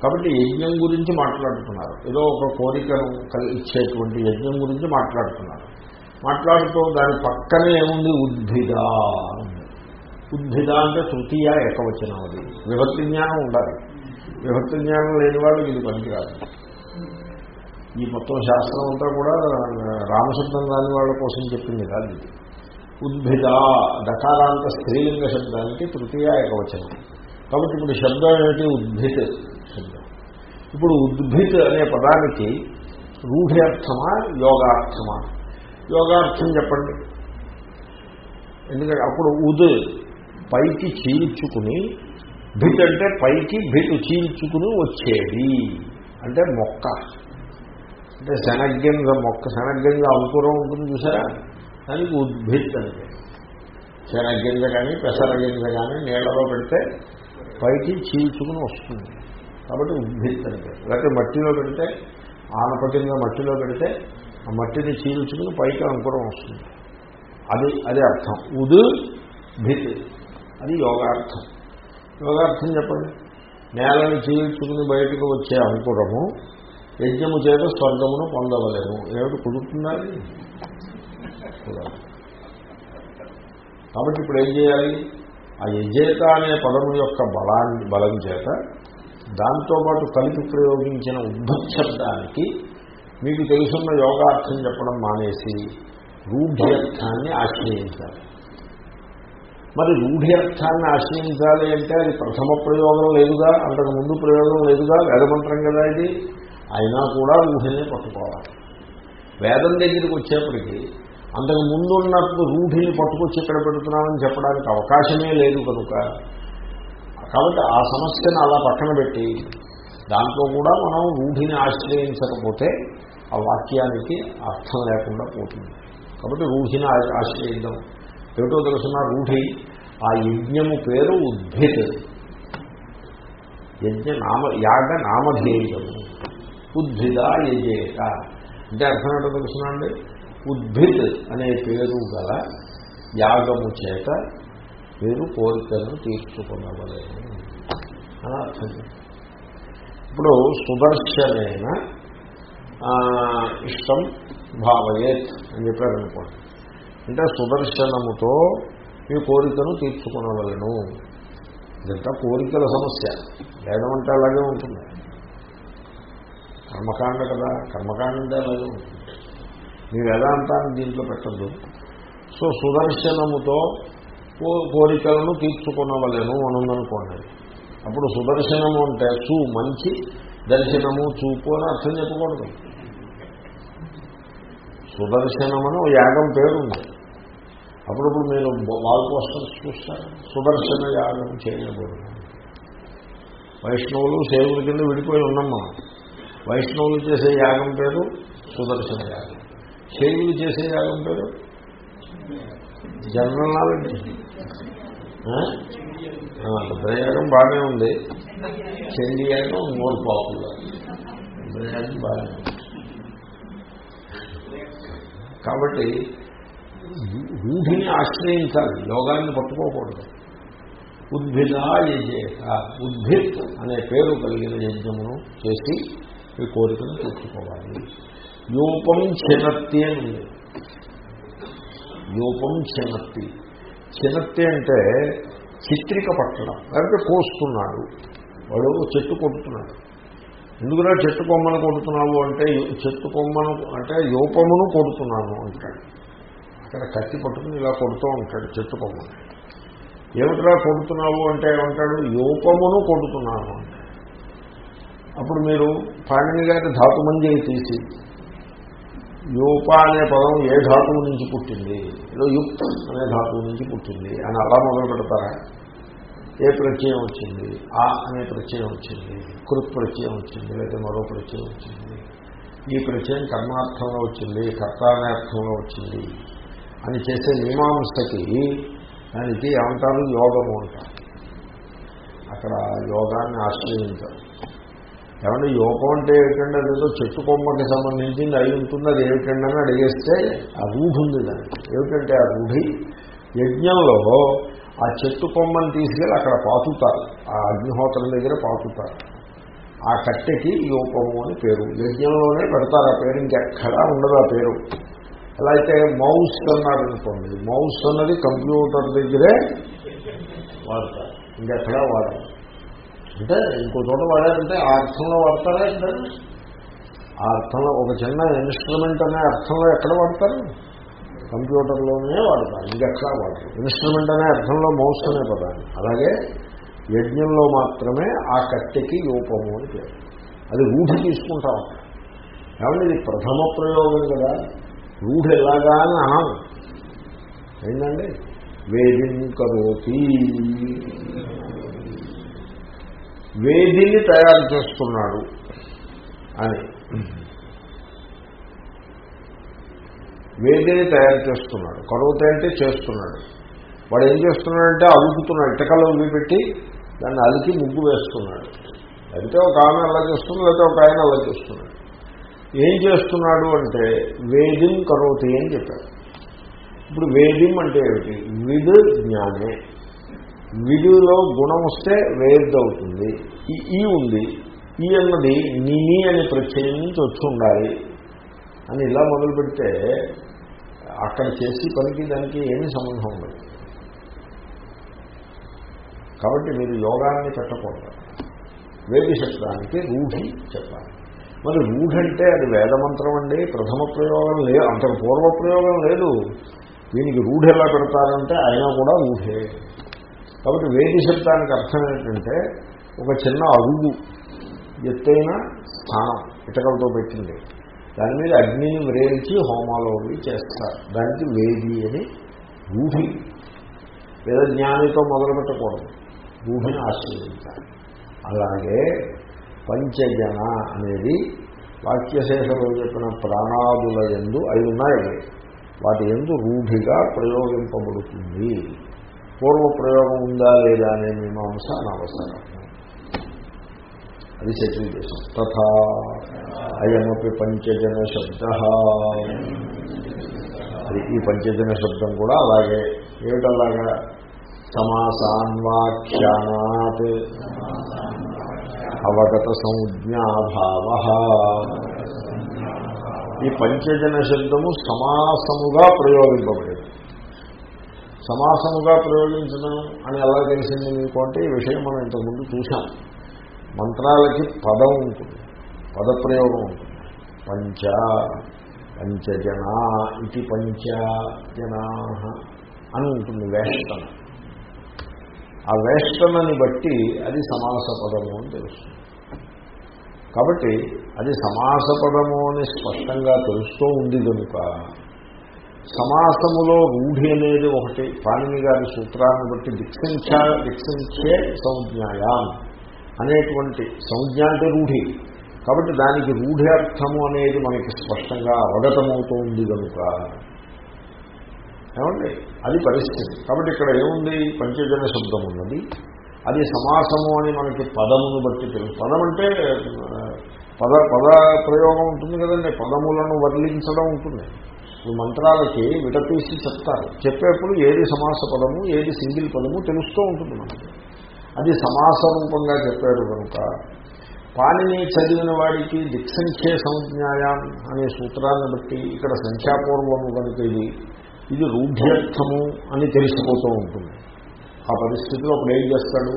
కాబట్టి యజ్ఞం గురించి మాట్లాడుతున్నారు. ఏదో ఒక కోరికను ఇచ్చేటువంటి యజ్ఞం గురించి మాట్లాడుతున్నారు. మాట్లాడుతూ దాని పక్కనే ఏముంది? ఉద్భిద ఉద్భిద అంటే తృతీయ ఏకవచనం అది. విభక్తి జ్ఞానం ఉండాలి. విభక్తి జ్ఞానం లేని వాళ్ళు ఇది పనికిరాదు. ఈ మొత్తం శాస్త్రం అంతా కూడా రామశబ్దం రాని వాళ్ళ కోసం చెప్పింది కాదు. ఇది ఉద్భిద దకారాంత స్త్రీలింగ శబ్దానికి తృతీయ ఏకవచనం. కాబట్టి ఇప్పుడు శబ్దం ఏమిటి? ఉద్భిత్ శబ్దం. ఇప్పుడు ఉద్భిత్ అనే పదానికి రూఢార్థమా యోగార్థమా? యోగార్థం చెప్పండి. ఎందుకంటే అప్పుడు ఉద్ పైకి చీల్చుకుని భిత్ అంటే పైకి భిత్ చీల్చుకుని వచ్చేది. అంటే మొక్క. అంటే శనగ్గింజ మొక్క శనగ్గింజ అంకురం ఉంటుంది చూసారా? దానికి ఉద్భిత్ అంటే శనగ్గింజ కానీ పెసరగింజ కానీ నీళ్ళలో పెడితే పైకి చీల్చుకుని వస్తుంది. కాబట్టి ఉద్భిత్ అంటే లేకపోతే మట్టిలో పెడితే ఆనపటిగా మట్టిలో పెడితే ఆ మట్టిని చీల్చుకుని పైకి అంకురం వస్తుంది. అది అదే అర్థం. ఉద్ భిత్ అది యోగార్థం. యోగార్థం చెప్పండి. నేలని చీల్చుకుని బయటకు వచ్చే అంకురము యజ్ఞము చేత స్వర్గమును పొందవలేము. ఏమిటి కుదురుతున్నది కాబట్టి ఇప్పుడు ఏం చేయాలి? ఆ యజేత అనే పదము యొక్క బలాన్ని బలం చేత దాంతోపాటు కలిపి ప్రయోగించిన ఉద్భక్షబ్దానికి మీకు తెలుసున్న యోగార్థం చెప్పడం మానేసి రూఢ్యర్థాన్ని ఆశ్రయించాలి. మరి రూఢ్యర్థాన్ని ఆశ్రయించాలి అంటే అది ప్రథమ ప్రయోగం లేదుగా అంతకు ముందు ప్రయోగం లేదుగా వేదమంత్రం కదా ఇది? అయినా కూడా ఊహనే పట్టుకోవాలి. వేదం దగ్గరికి వచ్చేప్పటికీ అంతకు ముందున్నప్పుడు రూఢిని పట్టుకొచ్చి ఇక్కడ పెడుతున్నామని చెప్పడానికి అవకాశమే లేదు కనుక. కాబట్టి ఆ సమస్యను అలా పక్కన పెట్టి దాంట్లో కూడా మనం రూఢిని ఆశ్రయించకపోతే ఆ వాక్యానికి అర్థం లేకుండా పోతుంది. కాబట్టి రూఢిని ఆశ్రయిద్దాం ఏమిటో తెలుసిన? రూఢి ఆ యజ్ఞము పేరు ఉద్భిత్. యజ్ఞ నామ యాగ నామధేయము. ఉద్భిద యజేత. అంటే అర్థం ఏంటో తెలుసునండి ఉద్భిద్ అనే పేరు గల యాగము చేత మీరు కోరికలను తీర్చుకునవలేదు అని అర్థం ఇప్పుడు సుదర్శనైన ఇష్టం భావయేత్ అని చెప్పారనుకోండి. అంటే సుదర్శనముతో మీ కోరికను తీర్చుకునవలను. ఇదంతా కోరికల సమస్య. వేదం అంటే అలాగే ఉంటుంది. కర్మకాండ కదా కర్మకాండ అంటే అలాగే ఉంటుంది మీ వేదాంతాన్ని దీంట్లో పెట్టద్దు. సో సుదర్శనముతో కోరికలను తీర్చుకునవలేను అని అనుకోండి అప్పుడు సుదర్శనము అంటే చూ మంచి దర్శనము చూపు అని అర్థం చెప్పకూడదు. సుదర్శనమని యాగం పేరుంది. అప్పుడప్పుడు మీరు వాల్ పోస్టర్స్ చూస్తారు. సుదర్శన యాగం చేయకూడదు. వైష్ణవులు సేవుల కింద విడిపోయి ఉన్నాం మనం వైష్ణవులు చేసే యాగం పేరు సుదర్శన యాగం. శైవులు చేసే యాగం పేరు జనరల్ నాలెడ్జ్ రుద్రయాగం బాగానే ఉంది. చండి యాగం మోర్ పాపులర్. రుద్రయాగం బాగానే ఉంది. కాబట్టి రూఢిని ఆశ్రయించాలి. యోగాన్ని పట్టుకోకూడదు. ఉద్భిద యజేత ఉద్భిత్ అనే పేరు కలిగిన యజ్ఞమును చేసి ఈ కోరికను తీర్చుకోవాలి. యూపం చినత్తి అని యూపం చినత్తి చినత్తి అంటే చిత్రిక పట్టడం లేకపోతే కోస్తున్నాడు. వాడు చెట్టు కొడుతున్నాడు. ఎందుకురా చెట్టు కొమ్మను కొడుతున్నావు అంటే చెట్టు కొమ్మను అంటే యోపమును కొడుతున్నాను అంటాడు. అక్కడ కత్తి పట్టుకుని ఇలా కొడుతూ ఉంటాడు చెట్టు కొమ్మను ఏమిట్రా కొడుతున్నావు అంటే ఏమంటాడు? యూపమును కొడుతున్నాను అంటాడు. అప్పుడు మీరు పాణిని గారి ధాతుమంజరి తీసి యోప అనే పదం ఏ ధాతువు నుంచి పుట్టింది? ఏదో యుక్త అనే ధాతువు నుంచి పుట్టింది. అని అలా మొదలు పెడతారా? ఏ ప్రత్యయం వచ్చింది? ఆ అనే ప్రత్యయం వచ్చింది. కృత్ ప్రత్యయం వచ్చింది. లేదా మరో ప్రత్యయం వచ్చింది. ఈ ప్రత్యయం కర్మార్థంలో వచ్చింది. కర్త అనే అర్థంలో వచ్చింది. అని చేసే మీమాంసకి దానికి ఏమంటారు? యోగము అంటారు. అక్కడ యోగాన్ని ఆశ్రయించారు. ఏమంటే యోగం అంటే ఏమిటంటే అదేదో చెట్టు కొమ్మకి సంబంధించింది అయి ఉంటుంది అది ఏమిటండి అని అడిగేస్తే ఆ రూఢి ఉంది దానికి. ఏమిటంటే ఆ రూఢి యజ్ఞంలో ఆ చెట్టు కొమ్మని తీసుకెళ్ళి అక్కడ పాతుతారు. ఆ అగ్నిహోత్రం దగ్గర పాతుతారు. ఆ కట్టెకి యోపము అని పేరు. యజ్ఞంలోనే పెడతారు ఆ పేరు ఇంకెక్కడా ఉండదు ఆ పేరు. ఎలా అయితే మౌస్ అన్నారు అనుకోండి మౌస్ అన్నది కంప్యూటర్ దగ్గరే వాడతారు. ఇంకెక్కడా వాడతారు అంటే ఇంకో చోట వాడారంటే ఆ అర్థంలో వాడతారా ఇక్కడ ఆ అర్థంలో ఒక చిన్న ఇన్స్ట్రుమెంట్ అనే అర్థంలో ఎక్కడ వాడతారు? కంప్యూటర్లోనే వాడతారు. ఇంకెక్కడా వాడతారు ఇన్స్ట్రుమెంట్ అనే అర్థంలో మౌస్ అనే పదాన్ని. అలాగే యజ్ఞంలో మాత్రమే ఆ కట్టెకి రూపము అని పేరు. అది రూఢి తీసుకుంటాం కాబట్టి ఇది ప్రథమ ప్రయోగం కదా. రూఢి ఎలాగా అని అనం. ఏంటండి? వేదిం కరోతి వేదిని తయారు చేస్తున్నాడు అని. వేదిని తయారు చేస్తున్నాడు. కరోతే అంటే చేస్తున్నాడు. వాడు ఏం చేస్తున్నాడంటే అలుకుతున్నాడు ఇటకలు ఉల్లి పెట్టి దాన్ని అలికి ముగ్గు వేస్తున్నాడు. అయితే ఒక ఆమె అలా చేస్తుంది లేకపోతే ఒక ఆయన అలా చేస్తున్నాడు. ఏం చేస్తున్నాడు అంటే వేదిం కరోతి అని చెప్పాడు. ఇప్పుడు వేదిం అంటే ఏమిటి? విద్ జ్ఞానే. విధిలో గుణం వస్తే వేర్డ్ అవుతుంది ఈ ఈ ఉంది. ఈ అన్నది నిని అనే ప్రత్యయం నుంచి వచ్చి ఉండాలి అని ఇలా మొదలు పెడితే అక్కడ చేసి పనికి దానికి ఏమీ సంబంధం ఉండదు. కాబట్టి మీరు యోగాన్ని పెట్టకూడదు. వేది శబ్దానికి రూఢి చెప్పాలి. మరి రూఢి అంటే అది వేదమంత్రం అండి ప్రథమ ప్రయోగం లేదు అంతకు పూర్వ ప్రయోగం లేదు. దీనికి రూఢి ఎలా పెడతారంటే అయినా కూడా రూఢే. కాబట్టి వేది శబ్దానికి అర్థం ఏంటంటే ఒక చిన్న అరుగు ఎత్తైన స్థానం ఇటకలతో పెట్టింది. దాని మీద అగ్నిని వ్రేల్చి హోమాలోవి చేస్తారు. దానికి వేది అని రూఢి వేద జ్ఞానితో మొదలు పెట్టకూడదు. రూఢిని ఆశ్రయించాలి అలాగే పంచజన అనేది వాక్యశేషంలో చెప్పిన ప్రాణాదుల ఎందు అవి ఉన్నాయి. వాటి ఎందు రూఢిగా ప్రయోగింపబడుతుంది. పూర్వ ప్రయోగం ఉందా లేదా అనే మీమాంస అనవసరం. అది సెటిల్ చేసాం తథా అయమపి పంచజన శబ్ద. అది ఈ పంచజన శబ్దం కూడా అలాగే ఏమిటలాగా? సమాసాన్వాఖ్యానాత్ అవగత సంజ్ఞాభావ. ఈ పంచజన శబ్దము సమాసముగా ప్రయోగింపబడేది. సమాసముగా ప్రయోగించడం అని ఎలా తెలిసింది మీకు అంటే ఈ విషయం మనం ఇంతకుముందు చూసాం మంత్రాలకి పదం ఉంటుంది. పదప్రయోగం ఉంటుంది. పంచ పంచజనా ఇది పంచ జనా అని ఉంటుంది వేష్టన ఆ వేష్టనని బట్టి అది సమాస పదము అని తెలుస్తుంది. కాబట్టి అది సమాస పదము అని స్పష్టంగా తెలుస్తూ ఉంది కనుక సమాసములో రూఢి అనేది ఒకటి. పాణిని గారి సూత్రాన్ని బట్టి దిక్సంఖ్య దిక్సంఖ్యే సంజ్ఞాయాం అనేటువంటి సంజ్ఞ అంటే రూఢి. కాబట్టి దానికి రూఢి అర్థము అనేది మనకి స్పష్టంగా అవగతమవుతూ ఉంది కనుక. ఏమండి? అది పరిస్థితి. కాబట్టి ఇక్కడ ఏముంది? పంచజన శబ్దం ఉన్నది. అది సమాసము అని మనకి పదమును బట్టి తెలుసు. పదం అంటే పద పద ప్రయోగం ఉంటుంది కదండి. పదములను వర్ణించడం ఉంటుంది. ఈ మంత్రాలకి విడతీసి చెప్తారు. చెప్పేప్పుడు ఏది సమాస పదము ఏది సింగిల్ పదము తెలుస్తూ ఉంటుంది మనకి. అది సమాస రూపంగా చెప్పారు కనుక పాణిని చదివిన వాడికి దిక్సంఖ్య సంజ్ఞాయం అనే సూత్రాన్ని బట్టి ఇక్కడ సంఖ్యాపూర్వము కనుక ఇది ఇది రూఢ్యర్థము అని తెలిసిపోతూ ఉంటుంది. ఆ పరిస్థితిలో అప్పుడు ఏం చేస్తాడు?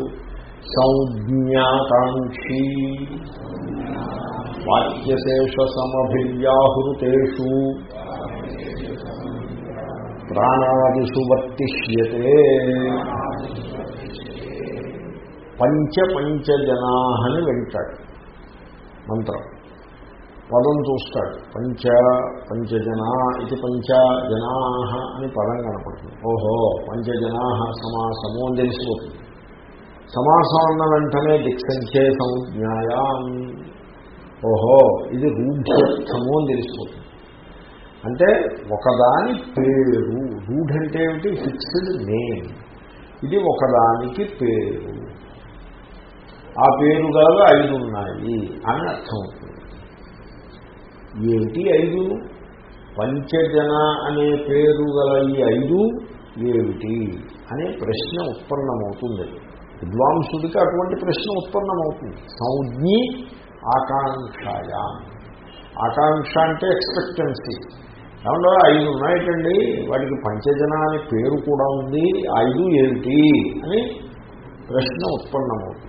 సంజ్ఞాకాంక్షి వాక్యశేష సమభివ్యాహృతేషు ప్రాణాదిషు వర్తిష్యతే పంచ పంచజనా అని వింటాడు. మంత్రం. పదం చూస్తాడు. పంచ పంచజనా ఇది పంచ జనా అని పదం కనపడుతుంది. ఓహో పంచజనా సమాసము అని తెలిసిపోతుంది. సమాసం అన్న వెంటనే దిక్సంఖ్యే సంజ్ఞాయా ఓహో ఇది రూఢ్యర్థము అని తెలిసిపోతుంది అంటే ఒకదాని పేరు రూఢ్ అంటే ఏమిటి? Fixed name. ఇది ఒకదానికి పేరు. ఆ పేరు గల ఐదు ఉన్నాయి అని అర్థం. అవుతుంది ఏమిటి ఐదు? పంచజన అనే పేరు గల ఈ ఐదు ఏమిటి? అనే ప్రశ్న ఉత్పన్నమవుతుంది. విద్వాంసుడికి అటువంటి ప్రశ్న ఉత్పన్నమవుతుంది. సంజ్ఞి ఆకాంక్షాయ. ఆకాంక్ష అంటే ఎక్స్పెక్టెన్సీ ఏమన్నా ఐదు ఉన్నాయటండి. వాటికి పంచజన అనే పేరు కూడా ఉంది. ఐదు ఏమిటి అని ప్రశ్న ఉత్పన్నమవుతుంది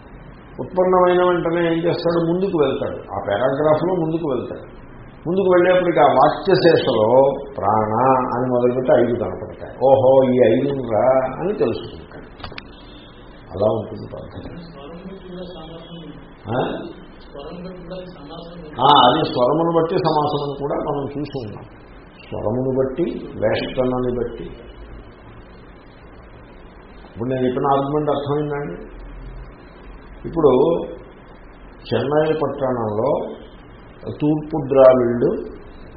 ఉత్పన్నమైన వెంటనే ఏం చేస్తాడు? ముందుకు వెళ్తాడు. ఆ పారాగ్రాఫ్లో ముందుకు వెళ్తాడు. ముందుకు వెళ్ళేప్పటికి ఆ వాక్యశేషలో ప్రాణ అని మొదలుపెట్టి ఐదు కనపడతాయి. ఓహో ఈ ఐదురా అని తెలుసుకుంటాడు. అలా ఉంటుంది అది స్వరమును బట్టి సమాసమును కూడా మనం చూసి ఉన్నాం. స్వరమును బట్టి వేష్టనని బట్టి. ఇప్పుడు నేను చెప్పిన ఆర్గ్యుమెంట్ అర్థమైందండి? ఇప్పుడు చెన్నై పట్టణంలో తూర్పు ద్రావిళ్ళు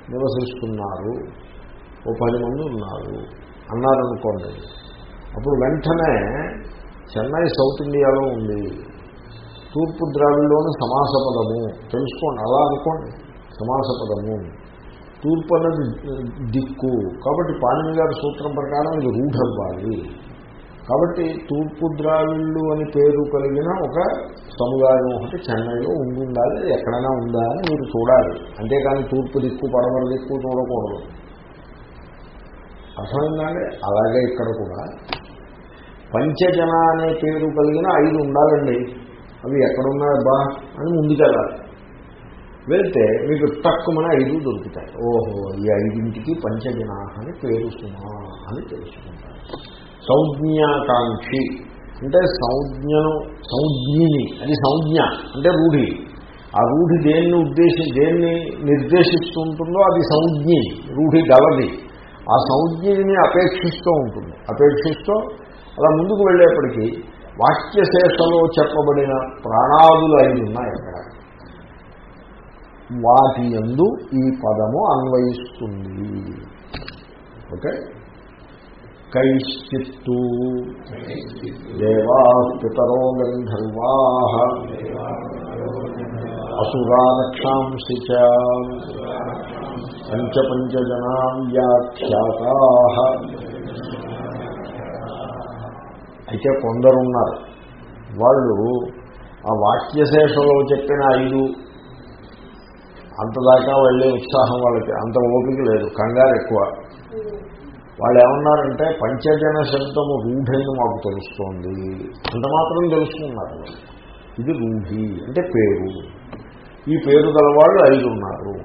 నివసిస్తున్నారు. ఓ పది మంది ఉన్నారు. అన్నారనుకోండి. అప్పుడు వెంటనే చెన్నై సౌత్ ఇండియాలో ఉంది. తూర్పు సమాస పదము తెలుసుకోండి అలా అనుకోండి. సమాసపదము. తూర్పు అన్నది దిక్కు. కాబట్టి పాణిని గారి సూత్రం ప్రకారం ఇది రూఢ్ అవ్వాలి కాబట్టి తూర్పు ద్రావిళ్ళు అని పేరు కలిగిన ఒక సముదాయం ఒకటి చెన్నైలో ఉండాలి ఎక్కడైనా ఉందా అని మీరు చూడాలి. అంతేకాని తూర్పు దిక్కు పడమర దిక్కు చూడకూడదు. అర్థమైందండి? అలాగే ఇక్కడ కూడా. పంచజన అనే పేరు కలిగిన ఐదు ఉండాలండి. అవి ఎక్కడున్నాయబ్బా అని ముందుకెళ్ళాలి. వెళ్తే మీకు తక్కువనే ఐదు దొరుకుతాయి. ఓహో ఈ ఐదింటికి పంచజనా అని పేరు సుమా అని తెలుసుకుంటారు. సంజ్ఞాకాంక్షి అంటే సంజ్ఞను సంజ్ఞిని అది సంజ్ఞ అంటే రూఢి. ఆ రూఢి దేన్ని ఉద్దేశి దేన్ని నిర్దేశిస్తూ ఉంటుందో అది సంజ్ఞి రూఢి గలది. ఆ సంజ్ఞని అపేక్షిస్తూ ఉంటుంది. అపేక్షిస్తూ అలా ముందుకు వెళ్ళేప్పటికీ వాక్యశేషలో చెప్పబడిన ప్రాణాదులు అయి ఉన్నాయి అక్కడ. వాటి ఎందు ఈ పదము అన్వయిస్తుంది. ఓకే? కైశ్చిత్తు. దేవా పితరో గంధర్వా. అసురానక్షాంసి పంచపంచజనా వ్యాఖ్యాత. అయితే కొందరున్నారు. వాళ్ళు ఆ వాక్యశేషంలో చెప్పిన ఐదు అంతదాకా వెళ్ళే ఉత్సాహం వాళ్ళకి అంత ఓపిక లేదు కంగారు ఎక్కువ. వాళ్ళు ఏమన్నారంటే పంచజన శబ్దము రూఢని మాకు తెలుస్తోంది. అంత మాత్రం తెలుసుకున్నారు ఇది రూఢి అంటే పేరు. ఈ పేరు గలవాళ్ళు ఐదు ఉన్నారు.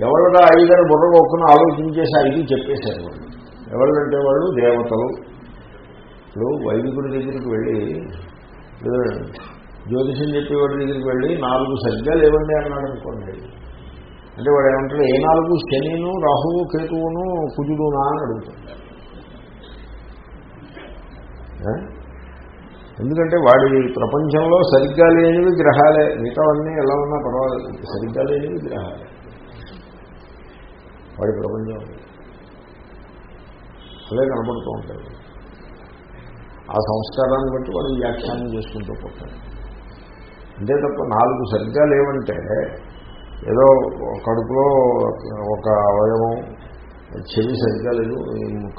ఎవరిగా ఐదని బుర్రగొక్కుని ఆలోచించేసి ఐదు చెప్పేశారు వాళ్ళు. ఎవరంటే వాళ్ళు దేవతలు ఇప్పుడు వైదికుడి దగ్గరికి వెళ్ళి జ్యోతిషం చెప్పేవాడి దగ్గరికి వెళ్ళి నాలుగు సరిగ్గాలు లేవండి అన్నాడు అనుకోండి. అంటే వాడు ఏమంటాడు ఏ నాలుగు? శనిను రాహువు కేతువును కుజుడునా? అని అడుగుతాడు. ఎందుకంటే వాడి ప్రపంచంలో సరిగ్గా లేనివి గ్రహాలే మిగతావన్నీ ఎలా ఉన్నా పర్వాలేదు సరిగ్గా లేనివి గ్రహాలే. వాడి ప్రపంచం. అదే కనపడుతూ ఉంటాడు ఆ సంస్కారాన్ని బట్టి వాళ్ళు వ్యాఖ్యానం చేసుకుంటూ పోతారు అంతే తప్ప నాలుగు సరిగ్గా లేవంటే ఏదో కడుపులో ఒక అవయవం చెవి సరిగ్గా లేదు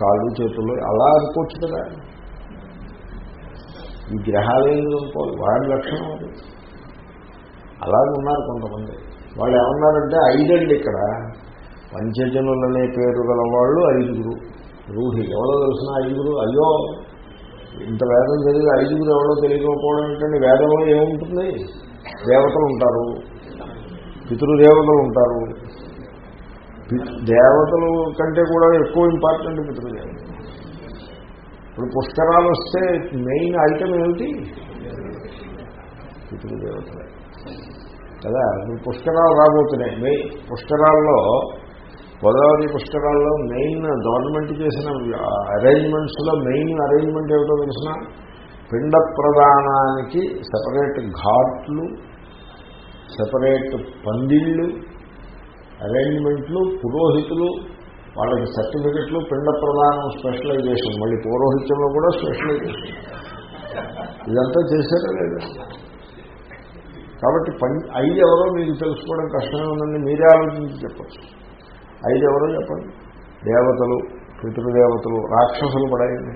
కాళ్ళు చేతుల్లో అలా అనుకోవచ్చు కదా. ఈ గ్రహాలు ఏం అనుకోవాలి? వాడి లక్షణం అది. అలాగే ఉన్నారు కొంతమంది. వాళ్ళు ఏమన్నారంటే ఐదండి ఇక్కడ. పంచజనులనే పేరు గల వాళ్ళు ఐదుగురు. రూఢి. ఎవరో తెలిసిన ఐదుగురు. అయ్యో ఇంత వేదం తెలియదు ఐదుగురు ఎవరో తెలియకపోవడం ఏంటంటే వేదంలో ఏముంటుంది? దేవతలు ఉంటారు. పితృదేవతలు ఉంటారు దేవతలు కంటే కూడా ఎక్కువ ఇంపార్టెంట్ పితృదేవతలు. ఇప్పుడు పుష్కరాలు వస్తే మెయిన్ ఐటమ్ ఏమిటి? పితృదేవతలే. కదా? ఇప్పుడు పుష్కరాలు రాబోతున్నాయి. మెయిన్ పుష్కరాల్లో గోదావరి పుష్కరాల్లో మెయిన్ గవర్నమెంట్ చేసిన అరేంజ్మెంట్స్లో మెయిన్ అరేంజ్మెంట్ ఏమిటో తెలిసిన? పిండ ప్రదానానికి సపరేట్ ఘాట్లు సపరేట్ పందిళ్ళు అరేంజ్మెంట్లు పురోహితులు వాళ్ళకి సర్టిఫికెట్లు పిండ ప్రదానం స్పెషలైజేషన్ మళ్ళీ పౌరోహిత్యంలో కూడా స్పెషలైజేషన్. ఇదంతా చేశారా లేదా. కాబట్టి పని అయ్యి ఎవరో మీకు తెలుసుకోవడం కష్టమే ఉందండి మీరే ఆలోచించి చెప్పచ్చు. ఐదు ఎవరో చెప్పండి? దేవతలు పితృదేవతలు రాక్షసులు పడాయండి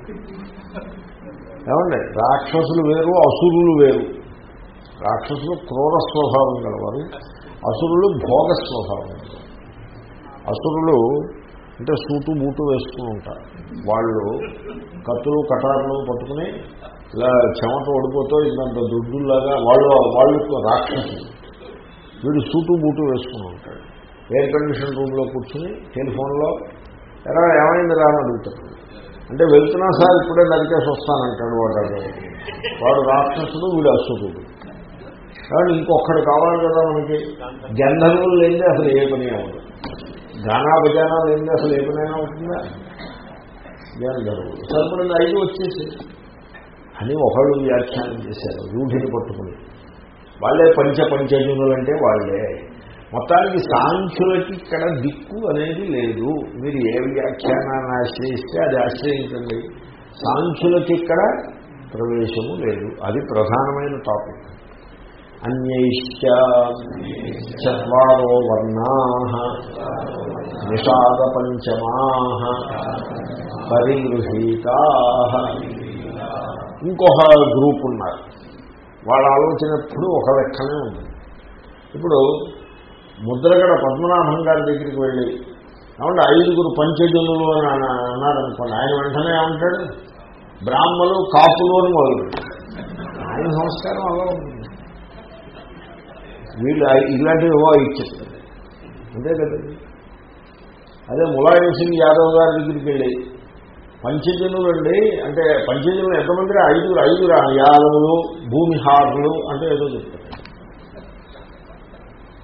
ఏమండి? రాక్షసులు వేరు అసురులు వేరు. రాక్షసులు క్రూర స్వభావం గలవారు. అసురులు భోగ స్వభావం అసురులు అంటే సూటు బూటు వేసుకుని ఉంటారు. వాళ్ళు కత్తులు కటారులు పట్టుకుని ఇలా చెమట ఓడిపోతూ ఇంత దుడ్డులాగా వాళ్ళు వాళ్ళు రాక్షసులు. వీడు సూటు బూటు వేసుకుని ఉంటాడు. ఎయిర్ కండిషన్ రూమ్లో కూర్చుని టెలిఫోన్లో ఎలా ఏమైంది రా అని అడుగుతాడు. అంటే వెళ్తున్నా సార్ ఇప్పుడే నరికేసి వస్తానంటాడు వాడు. వాడు రాక్షసుడు వీడు అసురుడు. కాబట్టి ఇంకొకడు కావాలి కదా మనకి. గంధర్వులు లేనిదే అసలు ఏ పని అవ్వదు. గానా బజానా లేనిదే అసలు ఏ పని అయినా అవుతుందా? గంధర్వులు సరిపడింది ఐదు వచ్చేసి. అని ఒకళ్ళు వ్యాఖ్యానం చేశారు. రూఢిని పట్టుకుని. వాళ్ళే పంచ పంచజనులు అంటే వాళ్ళే. మొత్తానికి సాంఖ్యులకి ఇక్కడ దిక్కు అనేది లేదు. మీరు ఏ వ్యాఖ్యానాన్ని ఆశ్రయిస్తే అది ఆశ్రయించండి. సాంఖ్యులకి ఇక్కడ ప్రవేశము లేదు. అది ప్రధానమైన టాపిక్. అన్యైశ్చ చత్వారో వర్ణా నిషాద పంచమా పరిగృహీతా. ఇంకొక గ్రూప్ ఉన్నారు. వాళ్ళ ఆలోచన ఎప్పుడు ఒక లెక్కనే ఉంది. ఇప్పుడు ముద్రగడ పద్మనాభం గారి దగ్గరికి వెళ్ళి కాబట్టి ఐదుగురు పంచజనులు అని అన్న- అన్నారనుకోండి. ఆయన వెంటనే ఏమంటాడు బ్రాహ్మలు కాపులు అని మొదలు ఆయన సంస్కారం అలా ఉంటుంది. వీళ్ళు ఇలాంటివి ఏవో ఇచ్చారు? అంతే కదండి అదే ములాయం సింగ్ యాదవ్ గారి దగ్గరికి వెళ్ళి పంచజనులు అండి. అంటే పంచజనులు ఎంతమంది ఐదుగురు ఐదుగురు? యాదవులు భూమిహారులు అంటే ఏదో చెప్తారు.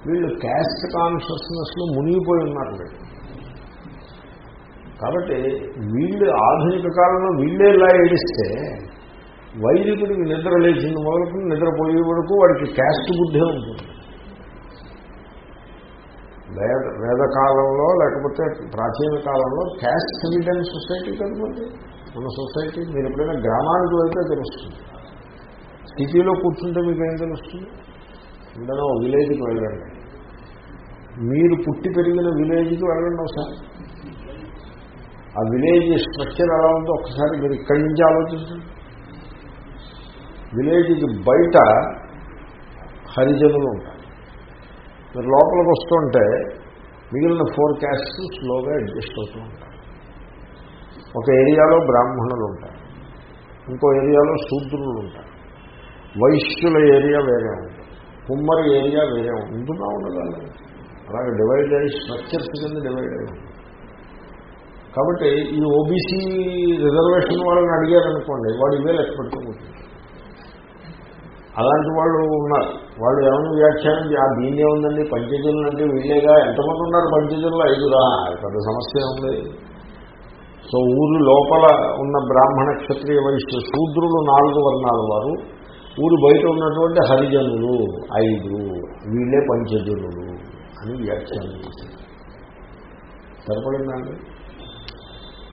వీళ్ళు క్యాస్ట్ కాన్షియస్నెస్లో మునిగిపోయి ఉన్నారు వీళ్ళు కాబట్టి వీళ్ళు ఆధునిక కాలంలో వీళ్ళే ఇలా ఏడిస్తే వైదికుడికి నిద్ర లేచింది మొదలుకుని నిద్రపోయే వరకు వాడికి క్యాస్ట్ బుద్ధి ఉంటుంది. వేద వేదకాలంలో లేకపోతే ప్రాచీన కాలంలో క్యాస్ట్ రిటర్న్ సొసైటీ కనుకోండి మన సొసైటీ మీరు ఎప్పుడైనా గ్రామానికి వెళ్తే తెలుస్తుంది. సిటీలో కూర్చుంటే మీకు ఏం తెలుస్తుంది? ఏదైనా ఒక విలేజ్కి వెళ్ళండి. మీరు పుట్టి పెరిగిన విలేజ్కి వెళ్ళండి ఒకసారి. ఆ విలేజ్ స్ట్రక్చర్ ఎలా ఉందో ఒకసారి మీరు ఇక్కడి నుంచి ఆలోచించండి. విలేజ్కి బయట హరిజనులు ఉంటారు. మీరు లోపలికి వస్తుంటే మిగిలిన ఫోర్ క్యాస్ట్ స్లోగా అడ్జస్ట్ అవుతూ ఉంటారు. ఒక ఏరియాలో బ్రాహ్మణులు ఉంటారు. ఇంకో ఏరియాలో శూద్రులు ఉంటారు. వైశ్యుల ఏరియా వేరే ఉంటుంది. కుమ్మరి ఏరియా వేరే ఉంటుందా. ఉంటున్నా ఉండదు అలాగే డివైడ్ అయ్యి స్ట్రక్చర్స్ కింద డివైడ్ అయ్యి. కాబట్టి ఈ ఓబీసీ రిజర్వేషన్ వాళ్ళని అడిగారనుకోండి వాడు ఇవే లెక్క పెట్టుకుంటుంది అలాంటి వాళ్ళు ఉన్నారు. వాళ్ళు ఏమైనా వ్యాఖ్యానం ఆ దీన్నే ఉందండి పంచజనులు అంటే వీళ్ళేగా? ఎంతమంది ఉన్నారు పంచజనులు? ఐదురా? పెద్ద సమస్య ఉంది సో ఊరు లోపల ఉన్న బ్రాహ్మణ క్షత్రియ వైశ్య శూద్రులు నాలుగు వర్ణాల వారు. ఊరు బయట ఉన్నటువంటి హరిజనులు ఐదు. వీళ్ళే పంచజనులు. అని వ్యాఖ్యానం చేశారు. సరిపడిందండి